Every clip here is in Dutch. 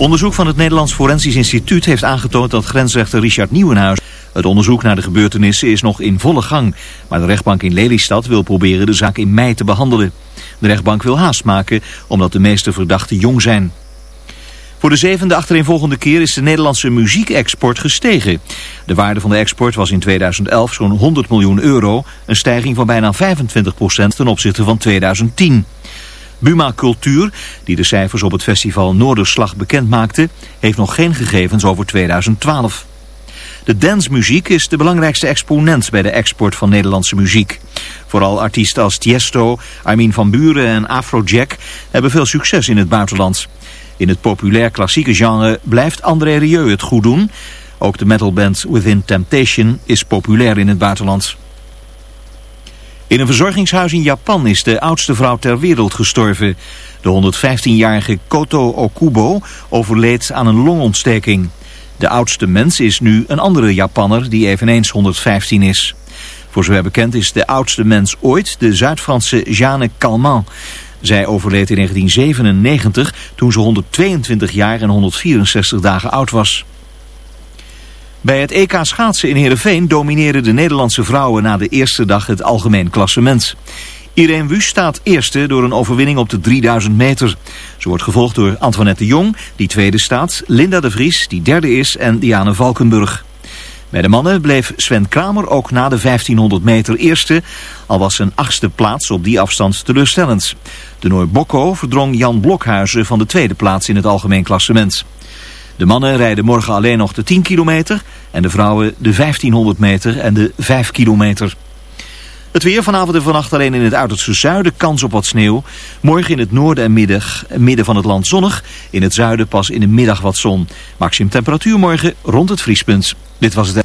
Onderzoek van het Nederlands Forensisch Instituut heeft aangetoond dat grensrechter Richard Nieuwenhuis... Het onderzoek naar de gebeurtenissen is nog in volle gang, maar de rechtbank in Lelystad wil proberen de zaak in mei te behandelen. De rechtbank wil haast maken omdat de meeste verdachten jong zijn. Voor de zevende achtereenvolgende keer is de Nederlandse muziekexport gestegen. De waarde van de export was in 2011 zo'n 100 miljoen euro, een stijging van bijna 25% ten opzichte van 2010. Buma Cultuur, die de cijfers op het festival Noorderslag bekend maakte, heeft nog geen gegevens over 2012. De dancemuziek is de belangrijkste exponent bij de export van Nederlandse muziek. Vooral artiesten als Tiesto, Armin van Buren en Afrojack hebben veel succes in het buitenland. In het populair klassieke genre blijft André Rieu het goed doen. Ook de metalband Within Temptation is populair in het buitenland. In een verzorgingshuis in Japan is de oudste vrouw ter wereld gestorven. De 115-jarige Koto Okubo overleed aan een longontsteking. De oudste mens is nu een andere Japanner die eveneens 115 is. Voor zover bekend is de oudste mens ooit de Zuid-Franse Jeanne Calment. Zij overleed in 1997 toen ze 122 jaar en 164 dagen oud was. Bij het EK schaatsen in Heerenveen domineerden de Nederlandse vrouwen na de eerste dag het algemeen klassement. Irene Wüst staat eerste door een overwinning op de 3000 meter. Ze wordt gevolgd door Antoinette de Jong, die tweede staat, Linda de Vries, die derde is, en Diane Valkenburg. Bij de mannen bleef Sven Kramer ook na de 1500 meter eerste, al was zijn achtste plaats op die afstand teleurstellend. De Noor Bokko verdrong Jan Blokhuizen van de tweede plaats in het algemeen klassement. De mannen rijden morgen alleen nog de 10 kilometer en de vrouwen de 1500 meter en de 5 kilometer. Het weer vanavond en vannacht alleen in het uiterste zuiden kans op wat sneeuw. Morgen in het noorden en midden, midden van het land zonnig. In het zuiden pas in de middag wat zon. Maximum temperatuur morgen rond het vriespunt. Dit was het...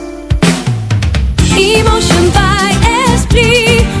Emotion by Esprit.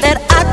That I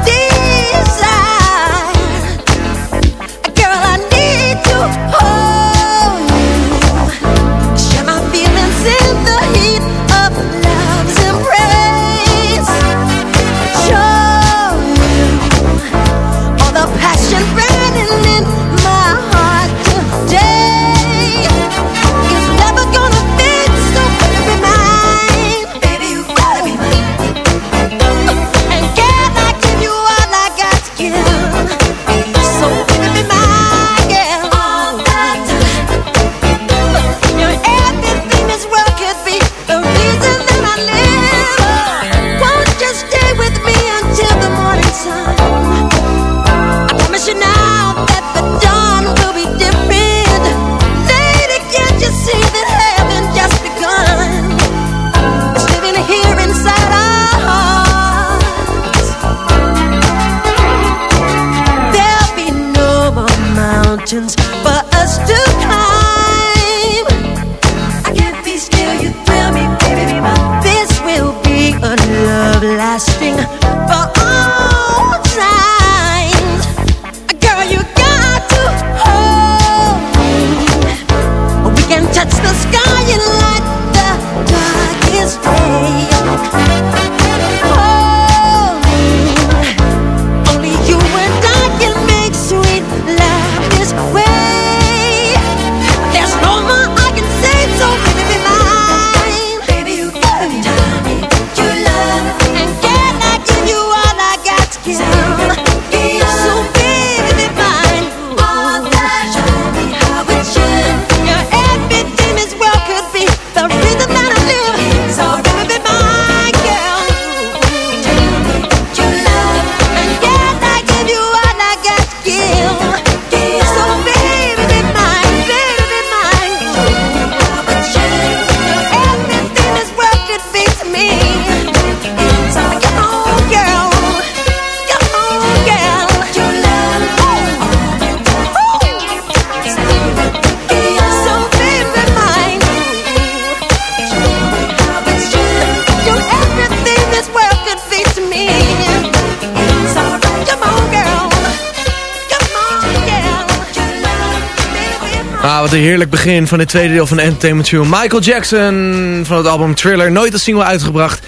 begin van dit tweede deel van de Entertainment Show. Michael Jackson van het album Thriller. Nooit als single uitgebracht,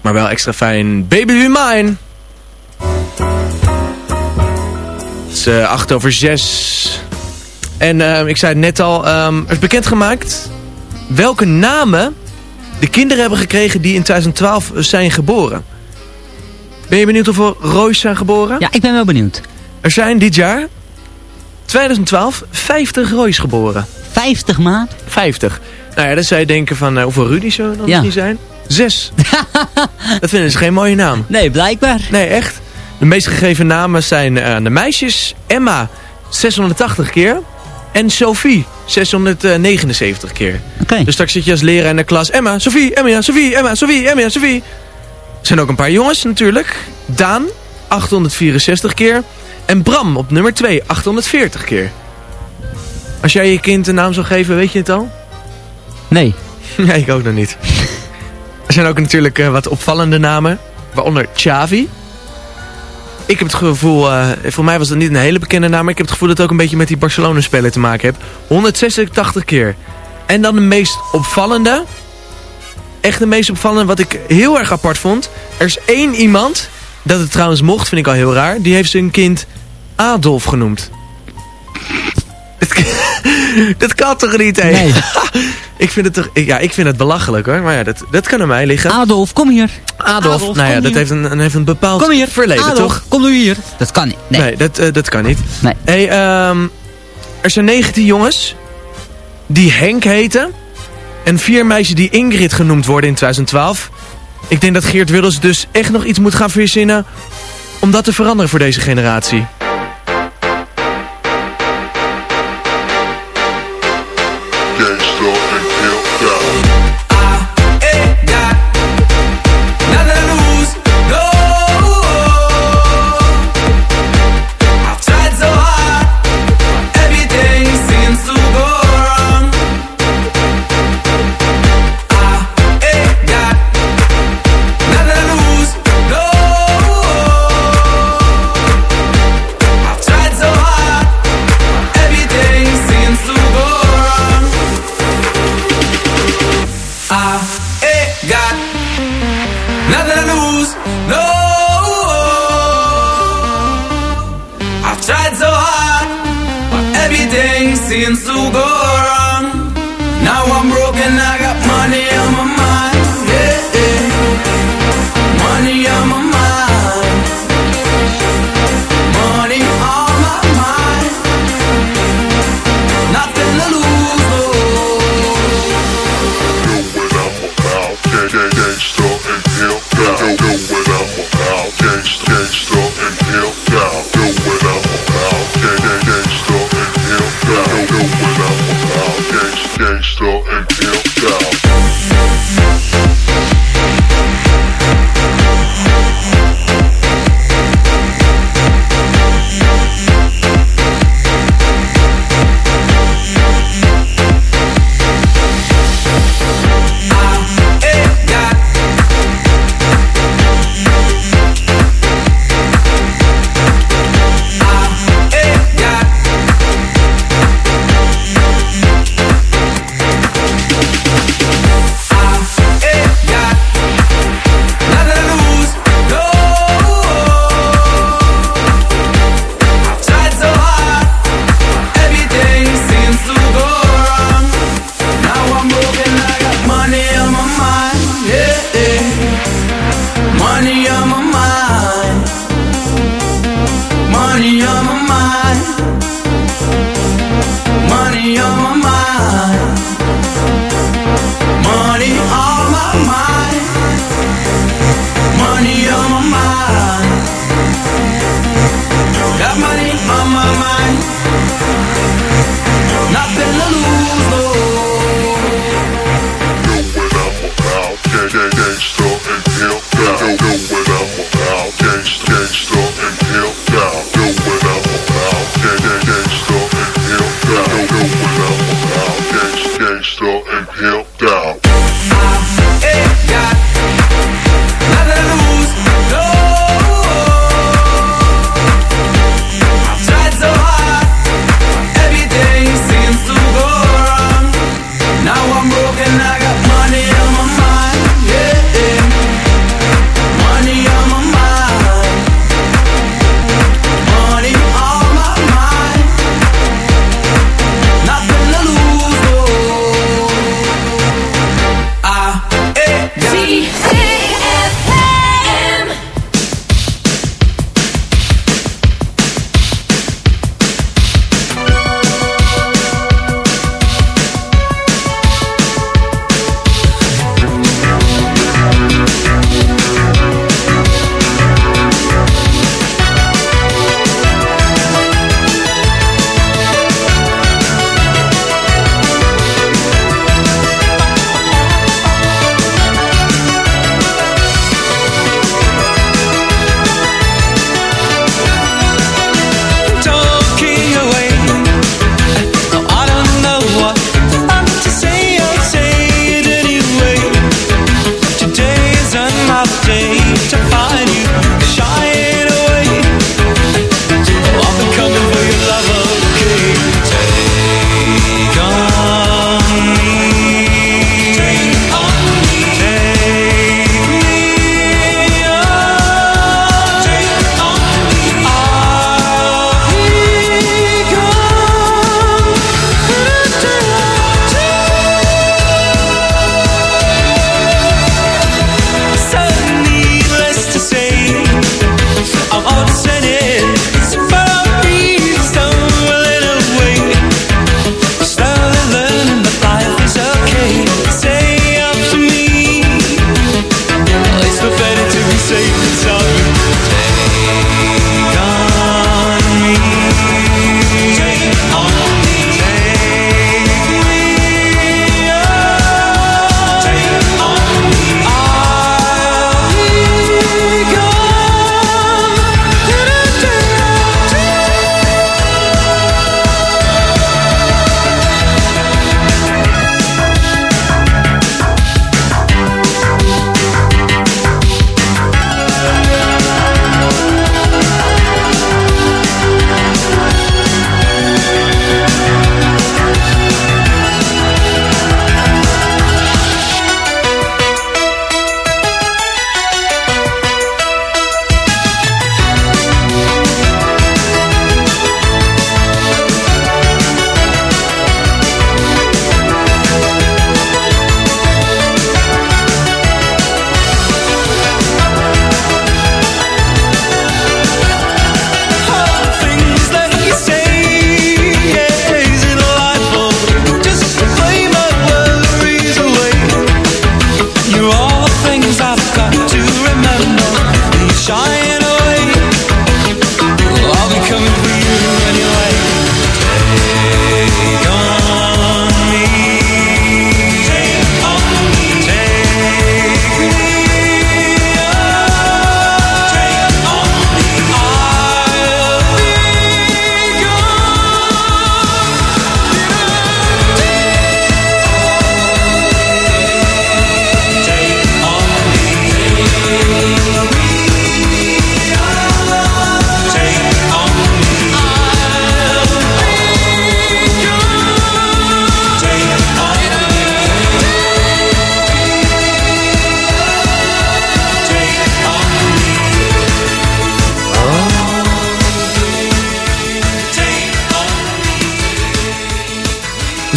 maar wel extra fijn. Baby Be Mine. Het is eh, acht over zes. En eh, ik zei het net al, ehm, er is bekendgemaakt welke namen de kinderen hebben gekregen die in 2012 zijn geboren. Ben je benieuwd hoeveel Roy's zijn geboren? Ja, ik ben wel benieuwd. Er zijn dit jaar, 2012, 50 Roy's geboren. 50 maand? 50. Nou ja, dan zou je denken van eh, hoeveel Rudy's zullen er dan Ja. niet zijn? Zes. dat vinden ze geen mooie naam. Nee, blijkbaar. Nee, echt. De meest gegeven namen zijn eh, de meisjes. Emma 680 keer. En Sophie 679 keer. Oké. Dus straks zit je als leraar in de klas. Emma, Sophie, Emma, Sophie, Emma, Sophie, Emma, Sophie. Er zijn ook een paar jongens natuurlijk. Daan 864 keer. En Bram op nummer 2 840 keer. Als jij je kind een naam zou geven, weet je het al? Nee. Nee, ik ook nog niet. Er zijn ook natuurlijk eh, wat opvallende namen. Waaronder Xavi. Ik heb het gevoel, eh, voor mij was dat niet een hele bekende naam... maar ik heb het gevoel dat het ook een beetje met die Barcelona-speler te maken heeft. 186 keer. En dan de meest opvallende. Echt de meest opvallende, wat ik heel erg apart vond. Er is één iemand, dat het trouwens mocht, vind ik al heel raar... die heeft zijn kind Adolf genoemd. Dat kan toch niet, hé? Nee. ik vind het toch, ja, ik vind het belachelijk hoor. Maar ja, dat, dat kan aan mij liggen. Adolf, kom hier. Adolf, Adolf, nou ja, dat hier. heeft een, een- heeft een bepaald Kom hier. verleden, Adolf, toch? kom nu hier. Dat kan niet. Nee. Nee, dat, eh, dat kan niet. Nee. Hey, ehm, er zijn 19 jongens die Henk heten. En vier meisjes die Ingrid genoemd worden in 2012. Ik denk dat Geert Wilders dus echt nog iets moet gaan verzinnen om dat te veranderen voor deze generatie.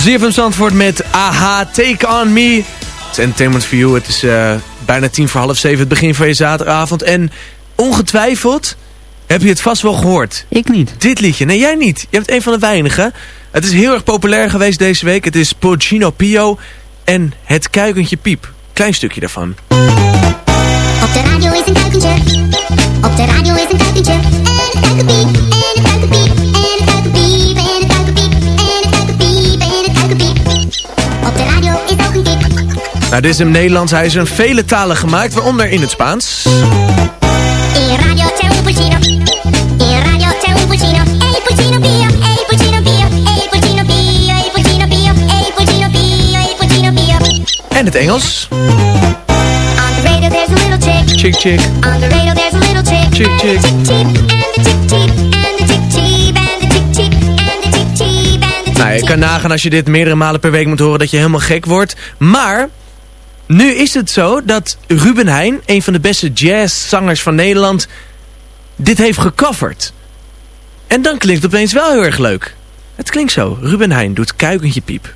ZFM Zandvoort met AHA Take On Me. Het is Entertainment for You. Het is eh, bijna tien voor half zeven, het begin van je zaterdagavond. En ongetwijfeld heb je het vast wel gehoord. Ik niet. Dit liedje. Nee, jij niet. Je bent een van de weinigen. Het is heel erg populair geweest deze week. Het is Pochino Pio en Het Kuikentje Piep. Klein stukje daarvan. Op de radio is een kuikentje. Op de radio is een kuikentje. En kuikenpiep. En kuikenpiep. Nou, dit is hem Nederlands. Hij is in vele talen gemaakt, waaronder in het Spaans. In radio c'è un pulcino. In radio c'è un pulcino. Ehi pulcino pio. Ehi pulcino pio. Ehi pulcino pio. Ehi pulcino pio. Ehi pulcino pio. Ehi pulcino pio. En het Engels. On the radio there's a little chick. Chick chick. On the radio there's a little chick. Chick, chick. Chick cheep. And the chick cheep. And the chick cheep. And the chick cheep. And the chick cheep. And the chick Nou, je kan nagaan als je dit meerdere malen per week moet horen dat je helemaal gek wordt. Maar nu is het zo dat Ruben Heijn, een van de beste jazzzangers van Nederland, dit heeft gecoverd. En dan klinkt het opeens wel heel erg leuk. Het klinkt zo. Ruben Heijn doet Kuikentje Piep.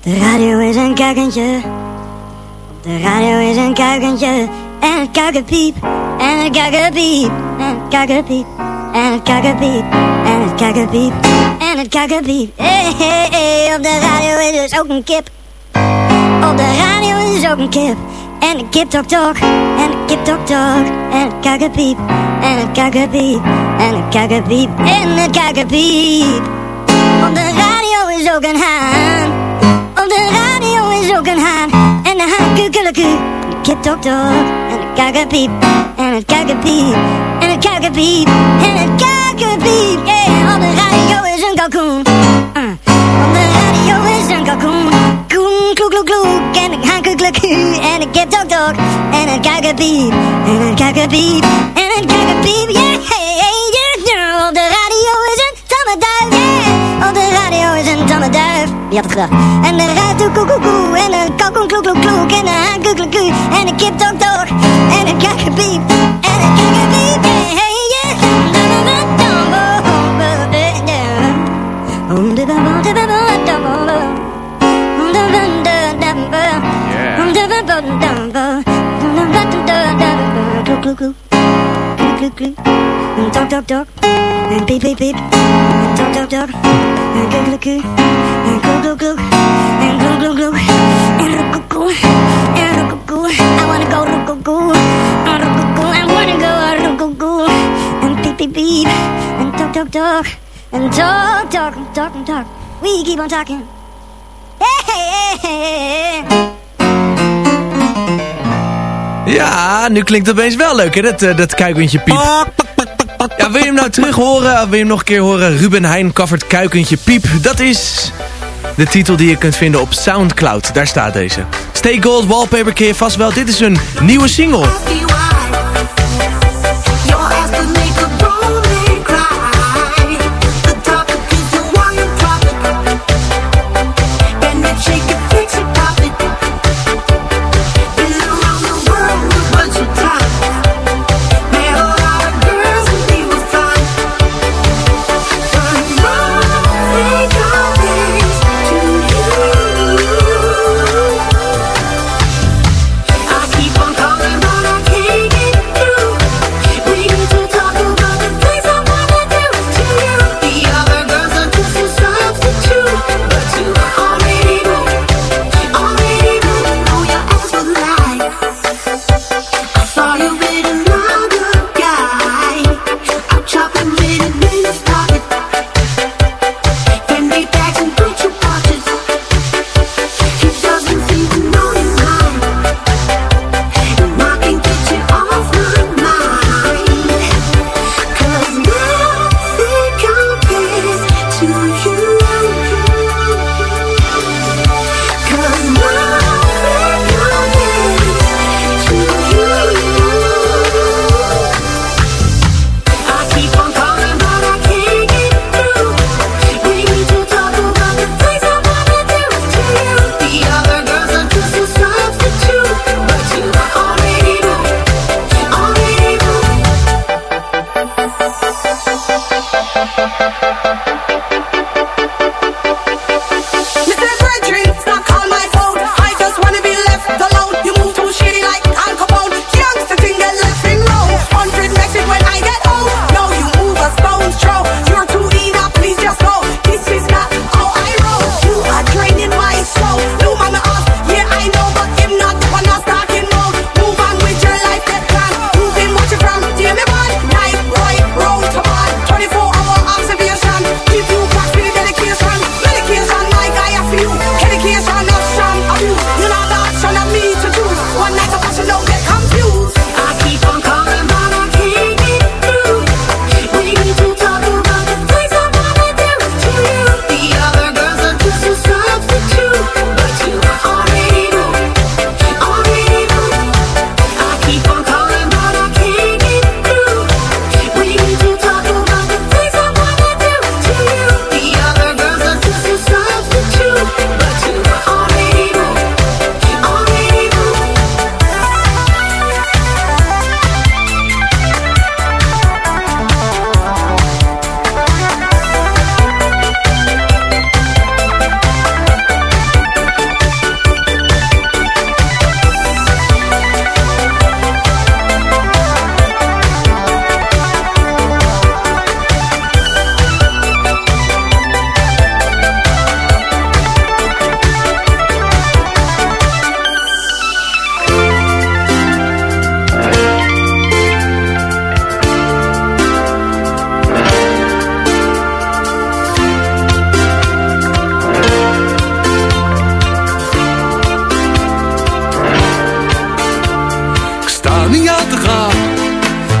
De radio is een kuikentje. De radio is een kuikentje. En het kuikenpiep. En het kuikenpiep. En het kuikenpiep. En het kuikenpiep. En het kuikenpiep. En het kuikenpiep. Hey, hey, hey. Op de radio is dus ook een kip. Op de radio is ook een kip. En de kip tok tok. En de kip tok tok. En het kuikenpiep. En het kuikenpiep. En het kuikenpiep. En het kuikenpiep. Op de radio is ook een haan. Op de radio is ook een haan. En de haan de kip tok tok. Het kuikenpiep. En het kuikenpiep. En het kuikenpiep. En het kuikenpiep. Yeah. Op de radio is een kalkoen. Uh. Op de radio is een kalkoen. Koen, kloek, kloek, kloek. En haan kukeleku. En een kip tok tok. En een kuikenpiep. En een kuikenpiep. En een kuikenpiep. Yeah. Wie had het gedacht? En de ruit doet koe, koe, koe. En een kalkoen kloek, kloek, kloek. En een haan kukeleku. En een kip tok tok. En een kuikenpiep. En een kuikenpiep. Yeah, hey, yeah. Dog, dog, dog, and beep, beep, beep, and dog, dog, dog, and goo, goo, goo, and goo, goo, goo, and goo, goo, goo, and goo, goo, and roo, goo, goo. I wanna go roo, goo, goo. I wanna go goo, and beep, beep, and dog, dog, dog, and dog, dog, dog, dog. We keep on talking. Hey, hey, hey, hey. Ja, nu klinkt het opeens wel leuk, hè? Dat, eh, dat kuikentje piep. Ja, wil je hem nou terug horen? Wil je hem nog een keer horen? Ruben Heijn covert Kuikentje Piep. Dat is de titel die je kunt vinden op Soundcloud. Daar staat deze. Stay Gold Wallpaper je vast wel. Dit is een nieuwe single.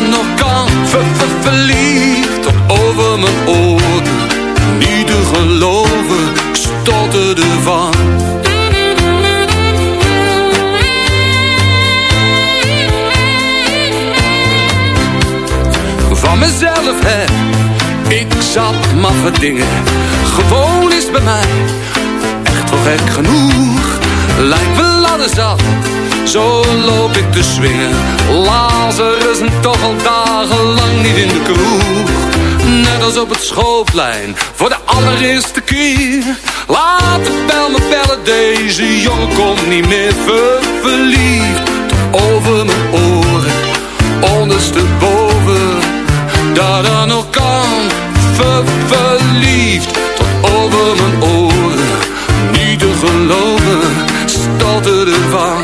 Nog kan ver, ver- Verliefd over mijn oren Niet te geloven, ik stotterde van van mezelf heb. Ik zat maffe dingen, gewoon is bij mij echt wel gek genoeg. Lijkt wel zo loop ik te swingen. Lazarus en toch al dagenlang niet in de kroeg. Net als op het schoolplein, voor de allereerste keer. Laat de bel me bellen, deze jongen komt niet meer ver verliefd. Over mijn oren, ondersteboven dat er nog kan ver verliefd tot over mijn oren niet te geloven stotterde van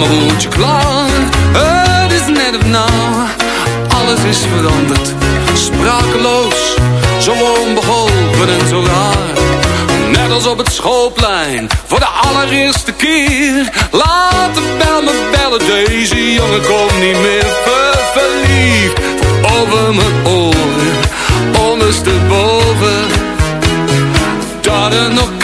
Mijn woordje klaar. Het is net of nou Alles is veranderd. Sprakeloos Zo onbeholpen en zo raar. Net als op het schoolplein Voor de allereerste keer. Laat de bel me bellen Deze jongen komt niet meer ver verliefd. Over mijn oren Ondersteboven. Dat het nog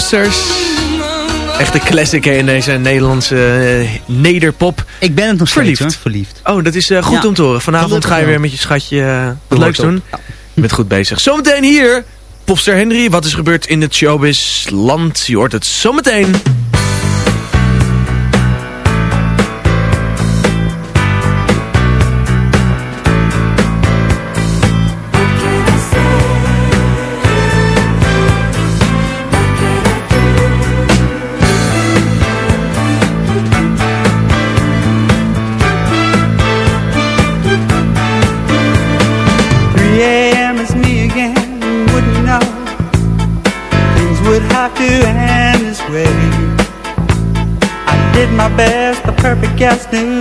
Circus Custers. Echte classic in deze Nederlandse eh, nederpop. Ik ben het nog steeds Verliefd. hoor, verliefd. Oh, dat is eh, goed Ja. om te horen. Vanavond ga je weer met je schatje eh, wat leuks doen. op. Je bent goed bezig. Zometeen hier, Popster Henry. Wat is gebeurd in het showbiz land? Je hoort het zometeen. The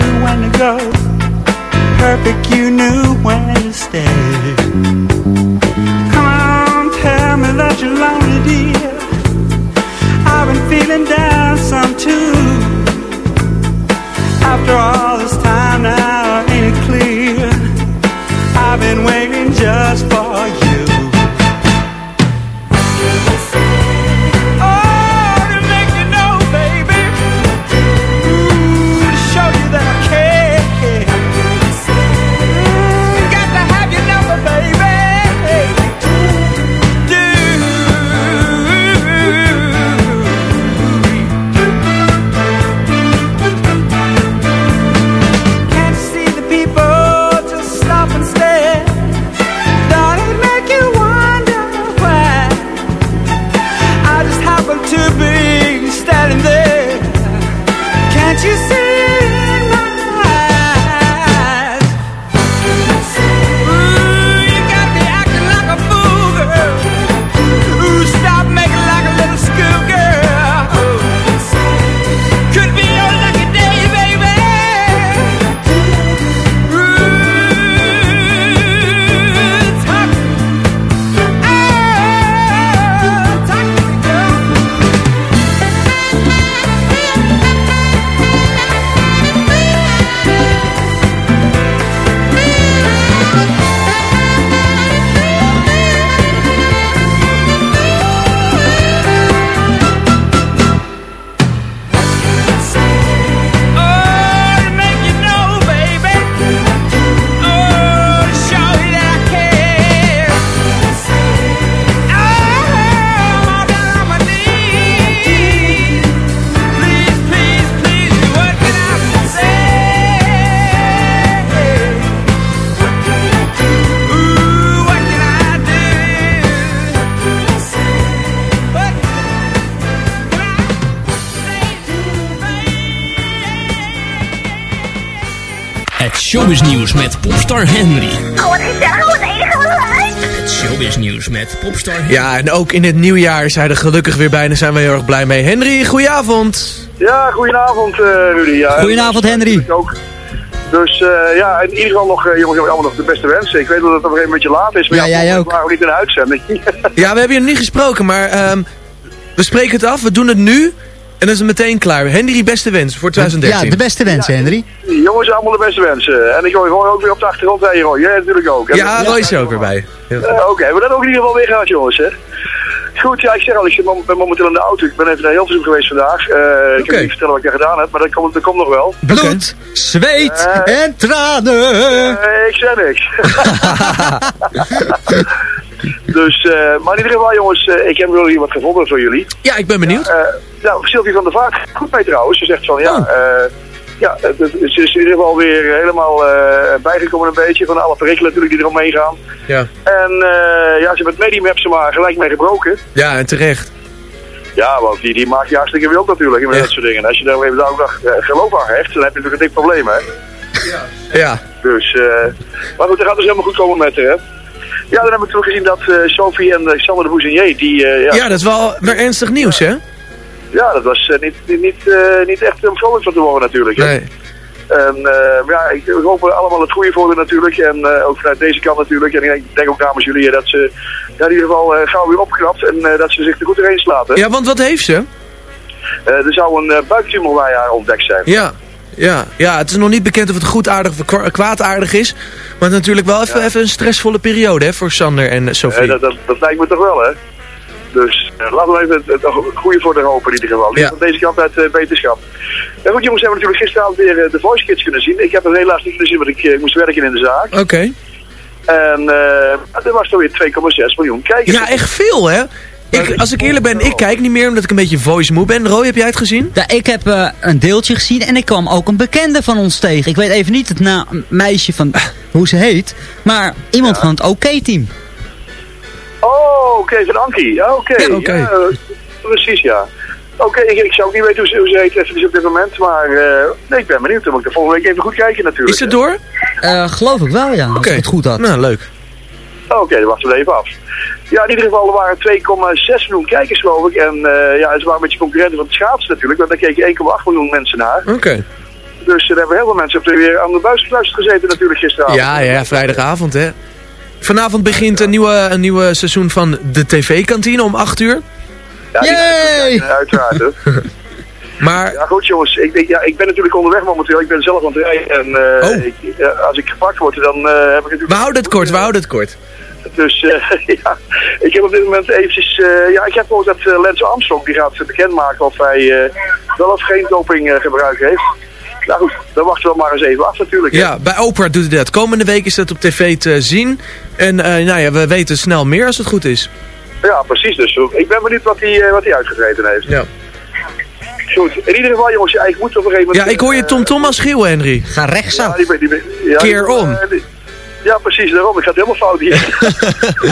showbiz nieuws met popstar Henry. Oh, wat gezellig, wat enige wat leuk. Het showbiz nieuws met popstar Henry. Ja, en ook in het nieuwjaar hij er gelukkig weer bij en daar zijn we heel erg blij mee. Henry, goedenavond. Ja, goedenavond eh, Rudy. Ja, Goedenavond, Henry. Ik ook. Dus eh, ja, in ieder geval nog, eh, jongens, allemaal nog de beste wensen. Ik weet dat het op een gegeven moment beetje laat is, maar Ja, jij ook. we waren niet in de uitzending. Ja, we hebben je nog niet gesproken, maar ehm, we spreken het af. We doen het nu en dan is het meteen klaar. Henry, beste wens voor 2013. Ja, de beste wensen, Henry. jongens, allemaal de beste wensen. En ik hoor Roy ook weer op de achtergrond. Hey Roy, jij natuurlijk ook. Ja, Roy is er ook weer bij. Eh, Oké, hebben we dat ook in ieder geval weer gehad, jongens, hè? Goed, ja, ik zeg al, ik ben momenteel in de auto. Ik ben even naar Hilversum geweest vandaag. Eh, Ik kan niet vertellen wat ik daar gedaan heb, maar dat komt, dat komt nog wel. Bloed, zweet Eh, en tranen. Ik zei niks. dus, eh, maar in ieder geval, jongens, eh, ik heb wel hier wat gevonden voor jullie. Ja, ik ben benieuwd. Eh, nou, Sylvie van der Vaart, goed mee trouwens. Ze zegt van, ja, Oh. ja het- het- ze is in ieder geval weer helemaal bijgekomen een beetje. Van alle perikelen natuurlijk die eromheen gaan. Ja. En ja, ze met Medimap ze maar gelijk mee gebroken. Ja, en terecht. Ja, want die, die maakt je hartstikke wild natuurlijk met dat soort dingen. En als je daar even ook nog geloof aan hecht, dan heb je natuurlijk een dik probleem, hè. Ja. Dus, eh, maar goed, dat gaat dus helemaal goed komen met haar, hè. Ja, dan hebben we toen gezien dat eh, Sophie en Xander de Bouzinier, die... eh, ja, Ja, dat is wel weer ernstig nieuws, hè? Ja, dat was eh, niet, niet, niet, eh, niet echt um, vrolijk van te horen natuurlijk. hè. Nee. En eh, ja, ik, we hopen allemaal het goede voor haar natuurlijk. En eh, ook vanuit deze kant natuurlijk. En ik denk, ik ook namens jullie eh, dat ze ja, in ieder geval eh, gauw weer opknapt. En eh, dat ze zich er goed doorheen slaat. hè. Ja, want wat heeft ze? Eh, er zou een uh, buiktumor bij haar ontdekt zijn. Ja. Ja, ja, het is nog niet bekend of het goedaardig of kwa- kwaadaardig is. Maar het is natuurlijk wel even, even een stressvolle periode hè, voor Sander en eh, Sophie. Eh, dat, dat, dat lijkt me toch wel, hè? Dus eh, laten we even het, goede voor de hopen in ieder geval. Ja. Van deze kant uit eh, beterschap. Ja, goed jongens, hebben we natuurlijk gisteravond weer de Voice Kids kunnen zien. Ik heb het helaas niet kunnen zien, want ik moest werken in de zaak. Oké. En er was er weer 2,6 miljoen kijkers. Ja, echt veel, hè? Ik, als ik eerlijk ben, ik kijk niet meer omdat ik een beetje voice moe ben. Roy, heb jij het gezien? Ja, ik heb eh, een deeltje gezien en ik kwam ook een bekende van ons tegen. Ik weet even niet het na meisje van hoe ze heet, maar iemand van het OK-team. Oh, oké, van Ankie. Ja, oké. Ja, precies, ja. Oké, ik, ik zou ook niet weten hoe ze, hoe ze heet even op dit moment, maar eh, nee, ik ben benieuwd. Dan moet ik de volgende week even goed kijken natuurlijk. Is het door? Eh, geloof ik wel, ja, als Oké. ik het goed had. Nou, leuk. Oké, dan wachten we even af. Ja, in ieder geval, er waren 2,6 miljoen kijkers geloof ik. En eh, ja, ze waren een beetje concurrenten van het schaatsen natuurlijk, want daar keken 1,8 miljoen mensen naar. Oké. Dus er hebben heel veel mensen op de, weer aan de buis gezeten natuurlijk gisteravond. Ja, ja, vrijdagavond, hè. Vanavond begint een nieuwe, een nieuwe seizoen van de TV-kantine om 8 uur. Ja, Yay! uiteraard. hè. Maar, Ja, goed jongens. Ik, ja, ik ben natuurlijk onderweg momenteel. Ik ben zelf aan het rijden. En eh, Oh. ik, als ik gepakt word, dan eh, heb ik natuurlijk... we houden het kort, we houden het kort. Dus eh, ja, ik heb op dit moment eventjes... eh, ja, ik heb gehoord dat eh, Lance Armstrong die gaat bekendmaken of hij eh, wel of geen doping eh, gebruik heeft. Nou goed, dan wachten we maar eens even af natuurlijk. hè. Ja, bij Oprah doet hij dat. Komende week is dat op tv te zien. En eh, nou ja, we weten snel meer als het goed is. Ja, precies. Dus ik ben benieuwd wat hij, wat hij uitgetreden heeft. Ja. Goed, in ieder geval jongens, ja, ik moet op een gegeven moment... Ja, ik hoor je Tom Thomas schreeuwen, Henry. Ga rechtsaf. Ja, die ben- die ben- ja, Keer die- om. die- Ja, precies, daarom. Ik ga het helemaal fout hier.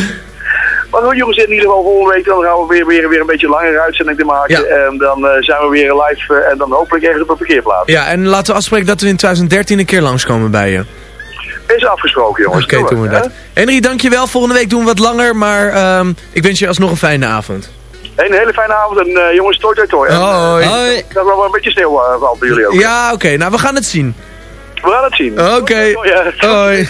maar goed jongens, in ieder geval volgende week dan gaan we weer, weer, weer een beetje langere uitzending te maken. Ja. En dan eh, zijn we weer live eh, en dan hopelijk ergens op een parkeerplaats. Ja, en laten we afspreken dat we in 2013 een keer langskomen bij je. Is afgesproken jongens. Oké, doen we dat. Henry, dankjewel. Volgende week doen we wat langer, maar ehm, ik wens je alsnog een fijne avond. Een hele fijne avond en eh, jongens, toi toi toi. En, Hoi. Hoi. Dat wel een beetje sneeuw valt bij jullie ook. Ja, oké. Nou, we gaan het zien. We gaan het zien. Oké. Hoi.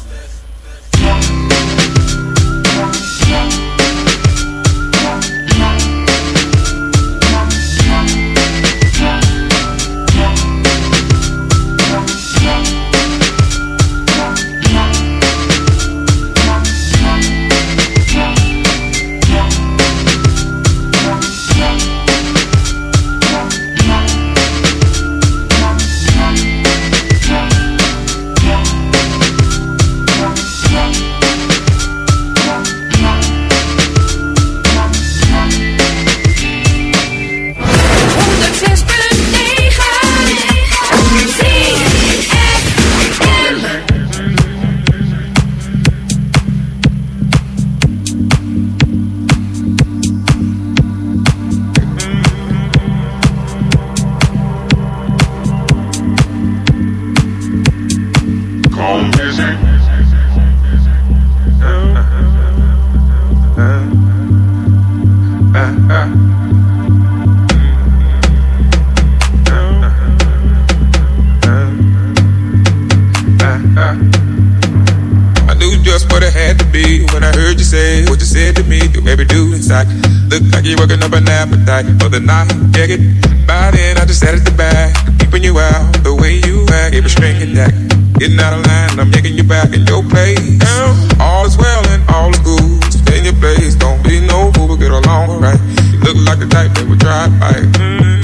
had to be when I heard you say what you said to me. You made me do inside. Look like you're working up an appetite for the night. Yeah, get by then I just sat at the back, keeping you out the way you act. Gave a string attack. Getting out of line, I'm yanking you back in your place. Now, all is well and all is good. Stay in your place, don't be no fool, get along right. You look like the type that would drive by. Mm.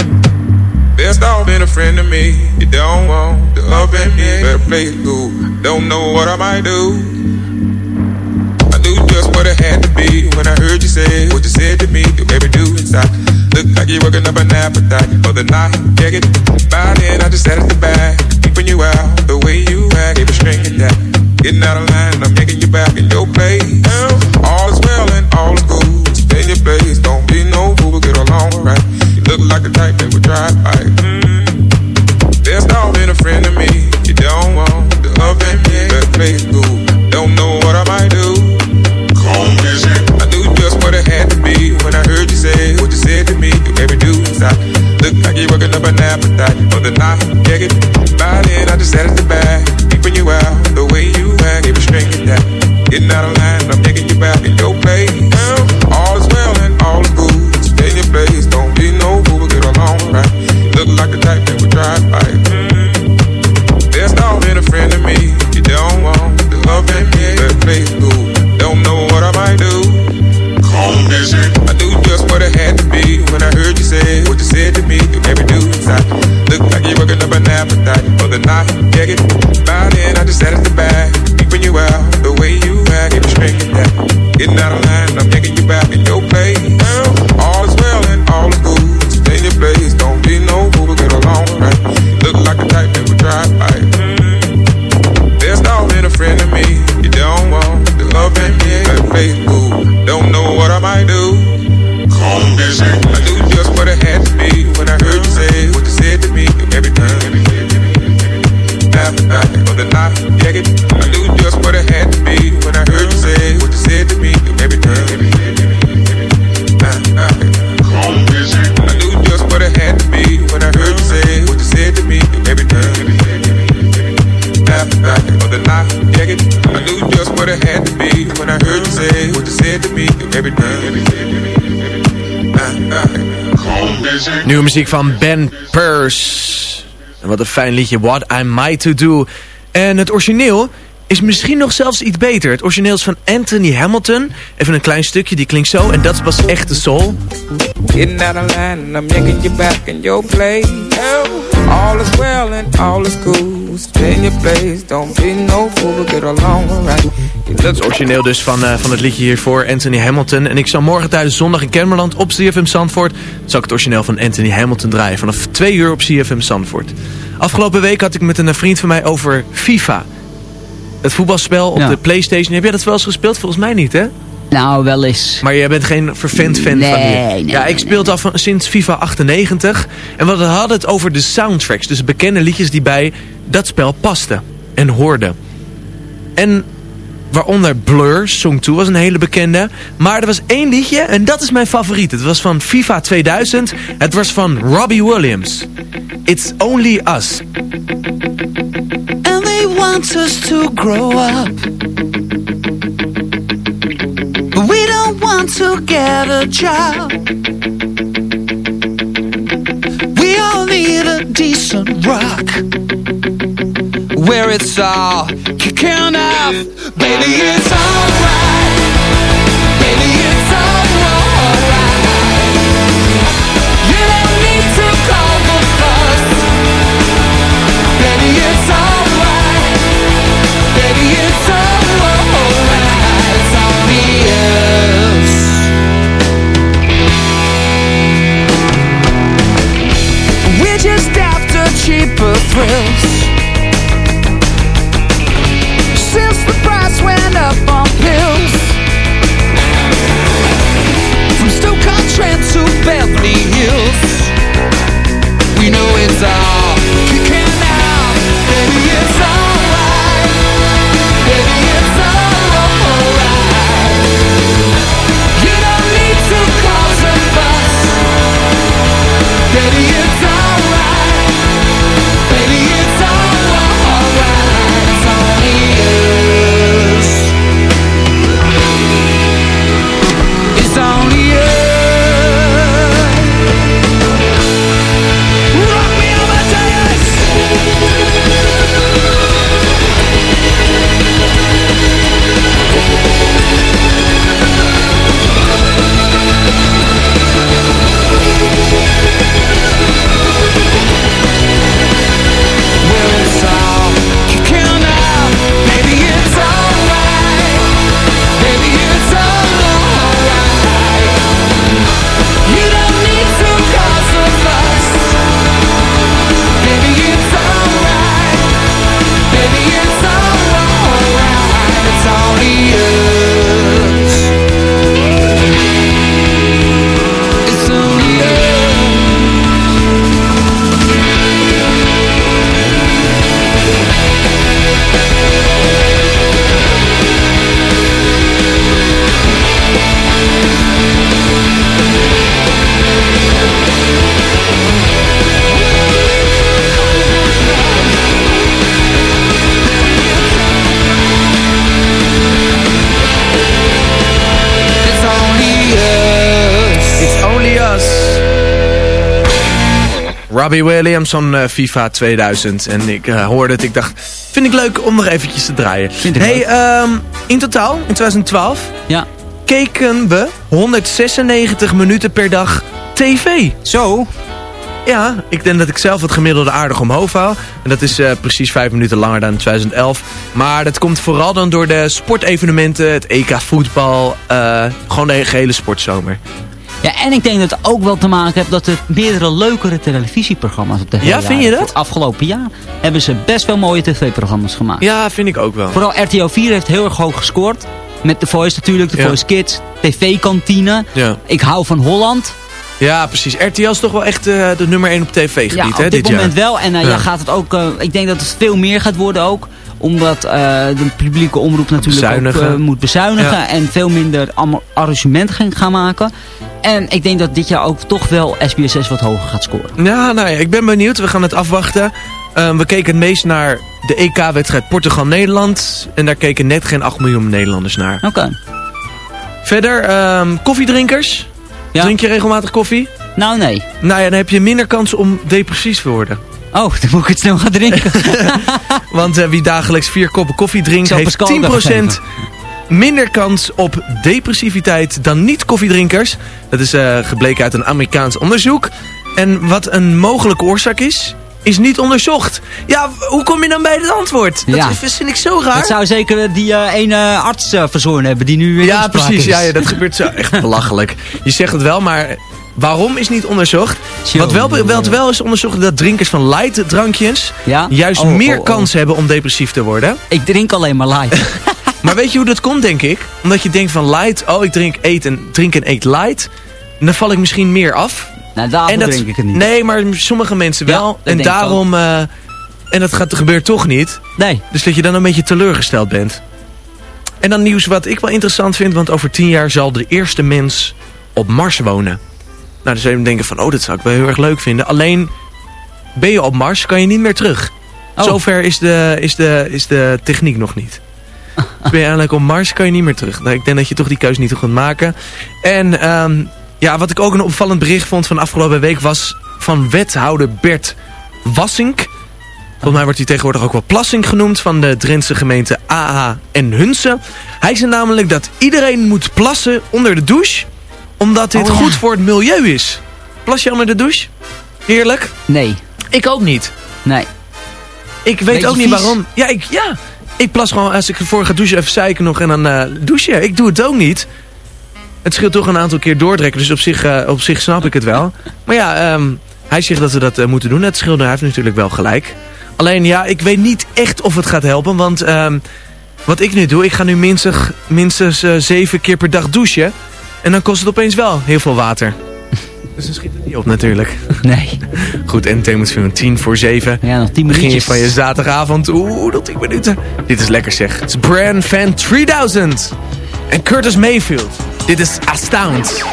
Best off being a friend to me. You don't want the up and me. Better play it cool. Don't know what I might do. What it had to be when I heard you say what you said to me. You made me do inside. Look like you're working up an appetite for the night. Yeah, get by then I just sat at the back, keeping you out the way you act. Gave a string attack. Getting out of line, I'm making you back in your place. All is well and all is good. Stay in your place, don't be no fool, but get along right. You look like the type that would drive by. Mm. Best off being a friend to me. You don't want the up and me. Better play it cool. You're working up an appetite for the night. Yeah, get by then I just at the back, keeping you out the way you act. Gave a string attack. Getting out of line, I'm taking you back in your dig it? Nieuwe muziek van Ben Purse. Wat een fijn liedje, What I Might To Do. En het origineel is misschien nog zelfs iets beter. Het origineel is van Anthony Hamilton. Even een klein stukje, die klinkt zo. En dat pas echt de soul. Getting out of line I'm yanking you back in your place. All is well and all is cool. Stay in your place, don't be no fool, we'll get along alright. Dat is het origineel dus van, eh, van het liedje hiervoor, Anthony Hamilton. En ik zal morgen tijdens zondag in Kenmerland op CFM Zandvoort... zal ik het origineel van Anthony Hamilton draaien. Vanaf 2 uur op CFM Zandvoort. Afgelopen week had ik met een vriend van mij over FIFA. Het voetbalspel op Ja. de Playstation. Heb jij dat wel eens gespeeld? Volgens mij niet, hè? Nou, wel eens. Maar jij bent geen vervent fan Nee, van die. nee, Ja, ik speel het al van, sinds FIFA 98. En we hadden het over de soundtracks. Dus bekende liedjes die bij dat spel pasten. En hoorden. En waaronder Blur, Song 2 was een hele bekende. Maar er was één liedje en dat is mijn favoriet. Het was van FIFA 2000. Het was van Robbie Williams. It's Only Us. And they want us to grow up. Don't want to get a job. We all need a decent rock. Where it's all kicking off. Baby, it's alright. Cheaper thrills. Since the price went up on pills. From Stoke-on-Trent to Beverly Hills. We know it's all Robbie Williams van eh, FIFA 2000. En ik eh, hoorde het, ik dacht, vind ik leuk om nog eventjes te draaien. ik hey, leuk. ehm, in totaal, in 2012, Ja. keken we 196 minuten per dag tv. Zo. Ja, ik denk dat ik zelf het gemiddelde aardig omhoog haal. En dat is eh, precies vijf minuten langer dan in 2011. Maar dat komt vooral dan door de sportevenementen, het EK voetbal, gewoon de gehele sportzomer. Ja, en ik denk dat het ook wel te maken heeft dat er meerdere leukere televisieprogramma's op tv Ja, vind je dat? Afgelopen jaar hebben ze best wel mooie tv-programma's gemaakt. Ja, vind ik ook wel. Vooral RTL 4 heeft heel erg hoog gescoord. Met The Voice natuurlijk, The Ja. Voice Kids, TV-kantine. Ja. Ik hou van Holland. Ja, precies. RTL is toch wel echt eh, de nummer 1 op tv-gebied, Ja, hè, dit, dit moment jaar. wel. En eh, Ja. ja. gaat het ook, eh, ik denk dat het veel meer gaat worden ook. Omdat eh, de publieke omroep natuurlijk ook Bezuinigen. eh, moet bezuinigen. Ja. En veel minder gaan- gaan maken. En ik denk dat dit jaar ook toch wel SBSS wat hoger gaat scoren. Ja, nou ja, ik ben benieuwd. We gaan het afwachten. Ehm, we keken het meest naar de EK-wedstrijd Portugal-Nederland. En daar keken net geen 8 miljoen Nederlanders naar. Oké. Verder, ehm, koffiedrinkers. Drink je regelmatig koffie? Nou, nee. Nou ja, dan heb je minder kans om depressief te worden. Oh, dan moet ik het snel gaan drinken. Want eh, wie dagelijks vier koppen koffie drinkt, heeft Pascal dat 10% minder kans op depressiviteit dan niet-koffiedrinkers. Dat is eh, gebleken uit een Amerikaans onderzoek. En wat een mogelijke oorzaak is, is niet onderzocht. Ja, hoe kom je dan bij het antwoord? Dat Ja. vind ik zo raar. Dat zou zeker die eh, ene arts verzonnen hebben die nu in Ja, precies. is. Ja, ja, dat gebeurt zo echt belachelijk. Je zegt het wel, maar waarom is niet onderzocht? Wat wel, wel is onderzocht, dat drinkers van light drankjes Ja? juist Oh, meer oh, oh. kans hebben om depressief te worden. Ik drink alleen maar light. Maar weet je hoe dat komt, denk ik? Omdat je denkt van light, oh, ik drink, eet en, drink en eet light. En dan val ik misschien meer af. Nou, daarvoor En dat- drink ik het niet. Nee, maar sommige mensen wel. en daarom... eh, en dat gaat, gebeurt toch niet. Nee. Dus dat je dan een beetje teleurgesteld bent. En dan nieuws wat ik wel interessant vind. Want over tien jaar zal de eerste mens op Mars wonen. Nou, dan zou je denken van... Oh, dat zou ik wel heel erg leuk vinden. Alleen, ben je op Mars, kan je niet meer terug. Oh. Zover is de, is, de, is de techniek nog niet. Dus ben je eigenlijk op Mars, kan je niet meer terug. Nou, ik denk dat je toch die keuze niet kunt maken. En ehm, ja, wat ik ook een opvallend bericht vond van afgelopen week... was van wethouder Bert Wassink. Volgens mij wordt hij tegenwoordig ook wel Plassink genoemd... van de Drentse gemeente AA en Hunsen. Hij zei namelijk dat iedereen moet plassen onder de douche... omdat dit Oh, ja. goed voor het milieu is. Plas je onder de douche? Heerlijk. Nee. Ik ook niet. Nee. Ik weet Beetje ook niet vies. waarom. Ja, ik, ja, ik plas gewoon als ik ervoor ga douchen even zeiken nog en dan eh douchen. Ik doe het ook niet. Het scheelt toch een aantal keer doordrekken, dus op zich, eh, op zich snap ik het wel. Maar ja, ehm, hij zegt dat we dat eh, moeten doen. Het scheelde, hij heeft natuurlijk wel gelijk. Alleen ja, ik weet niet echt of het gaat helpen, want ehm, wat ik nu doe, ik ga nu minstens, minstens zeven keer per dag douchen. En dan kost het opeens wel heel veel water. Dus dan schiet het niet op natuurlijk. Nee. Goed, entertainment film 10 voor 7. Ja, nog 10 Begin je minuutjes. van je zaterdagavond. Oeh, nog 10 minuten. Dit is lekker zeg. Het is Brand Fan 3000. En Curtis Mayfield. Dit is Astound.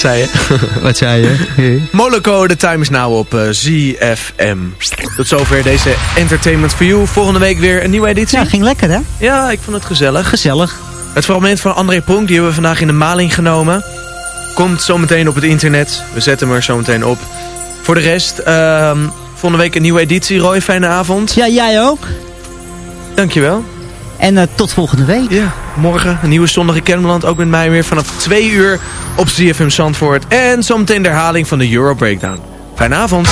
Zei je? Wat zei je? Moloko, de time is now op eh, ZFM. Tot zover deze Entertainment for You. Volgende week weer een nieuwe editie. Ja, ging lekker hè? Ja, ik vond het gezellig. Gezellig. Het fragment van André Pronk, die hebben we vandaag in de maling genomen. Komt zometeen op het internet. We zetten hem er zometeen op. Voor de rest, ehm, volgende week een nieuwe editie. Roy, fijne avond. Ja, jij ook. Dankjewel. En eh, tot volgende week. Morgen een nieuwe zondag in Kennemerland. Ook met mij weer vanaf 2 uur op ZFM Zandvoort. En zometeen de herhaling van de Euro Breakdown. Fijne avond.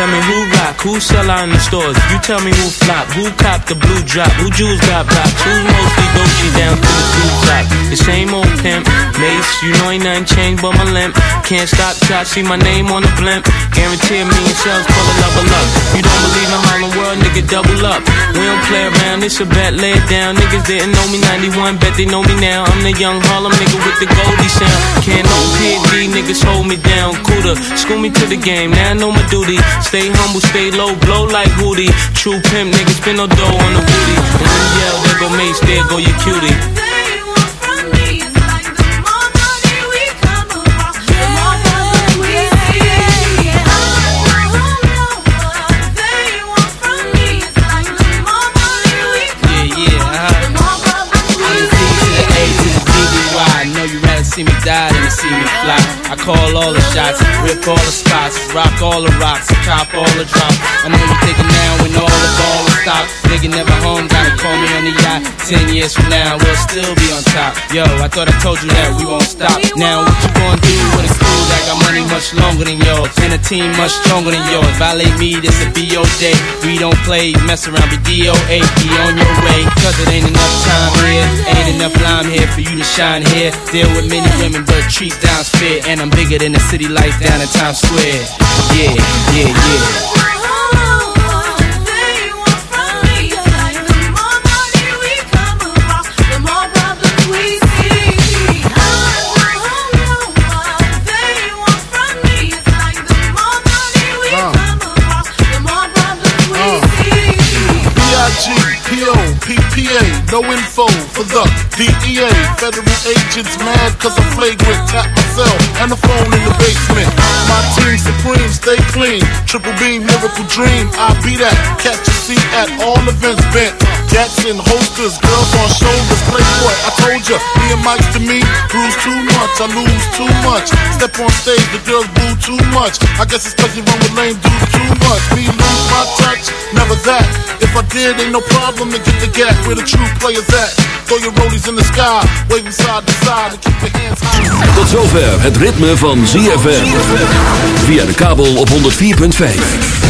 Tell me who who sell out in the stores. You tell me who flop, who cop the blue drop, who jewels got blocks, who's mostly Dolce down to the two top. The same old pimp, mace, you know ain't nothing changed but my limp. Can't stop till I see my name on the blimp. Guarantee me and sales pull a level up. You don't believe in Harlem World, nigga, double up. We don't play around, it's a bet, lay it down. Niggas didn't know me 91, bet they know me now. I'm the young Harlem nigga with the Goldie sound. Can't no PD, niggas hold me down. Cooler, school me to the game, now I know my duty. Stay humble, stay low, blow like Hootie. True pimp, niggas spin no dough on the booty. And when there go Mace, there go your cutie. I call all the shots, rip all the spots, rock all the rocks, cop all the drops. I know you're thinking now when all the ball is stopped. Nigga never home, gotta call me on the yacht. Ten years from now, we'll still be on top. Yo, I thought I told you that we won't stop. Now what you gonna do with a crew that got money much longer than yours and a team much stronger than yours? Violate me, this a BO day. We don't play, mess around, be DOA, be on your way. Cause it ain't enough time here, ain't enough lime here for you to shine here. Deal with many women, but treat down's fair. And I'm bigger than the city lights down in Times Square. Yeah, yeah, yeah. No info for the DEA. Federal agents mad cause I'm flagrant. Tap myself and the phone in the basement. My team supreme, stay clean. Triple beam, miracle dream. I be that. Catch a seat at all events bent. And holsters, girls on shoulders. Playboy, I told ya, me and Mike's to me. Bruise too much, I lose too much. Step on stage, the girls boo too much. I guess it's cause you run with lame dudes too much. Me lose my touch, never that. If I did, ain't no problem to get the gap where the true players at. Throw your rollies in the sky, them side to side and keep your hands high. Tot zover het ritme van ZFM. Via de kabel op 104.5.